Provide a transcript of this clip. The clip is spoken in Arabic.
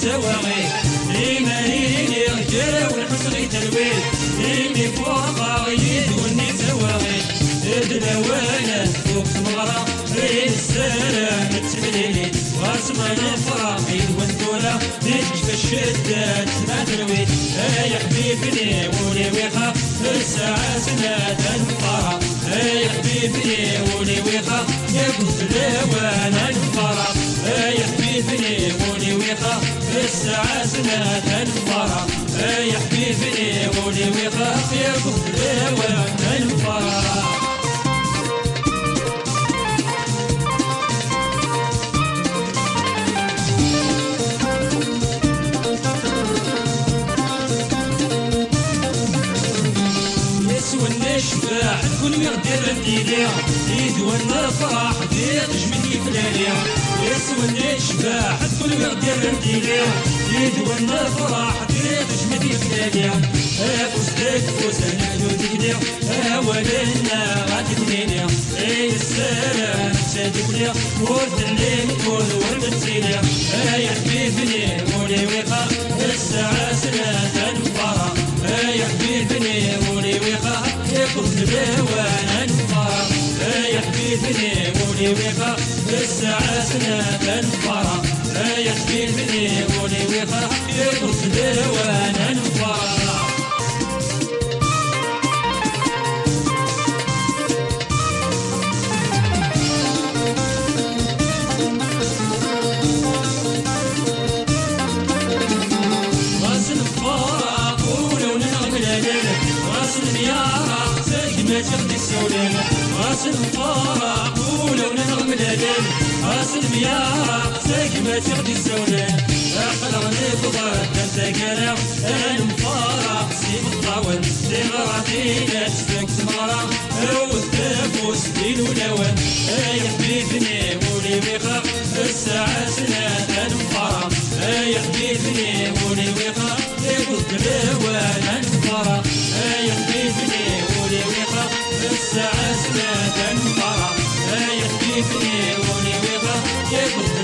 غيد وني تواغي يماريني الخير ونحصري تلويه يمي فوق غيد وني تواغي ادنا وأنا فوق مغرى غير السلام تبليلي واسمع نفرحي وانتولا نجي في الشدة يا حبيبني ولي ويخاف الساعة يا حبيبني ولي حبيبني ولي ويخاف الساعة سنة تنفرح يا حبيبني ولي ويخاف يقتل وأنا الفرح يسوى تكون مغدر الدنيا يدوى الفرح دير جمني فلاليا يسوى النشفاح تكون مغدر الدنيا يدوى الفرح دير جمني فوزتك فوز أنا نودك ولنا غادي تنينيا أي السلام سادك ليا ورد الليل يا حبيبني مولي ويقا الساعة سنة تنفرح. يا حبيبني مولي ويقا يقصد وأنا نفرح راسن طارا قولوا وننغم ندم راسن مياق ساكمة تغدي الزونة أقل غنيك وضعت تنتقرا أنا مفارا سيب الطاول دمراتينا تسبك تمارا والتفوس دين ونوان أي حبيبني مولي ميقا الساعة سنة أنا مفارا أي حبيبني مولي ميقا يقول كلاوة سنة تنفرة يسكتني وني ويضا يبصر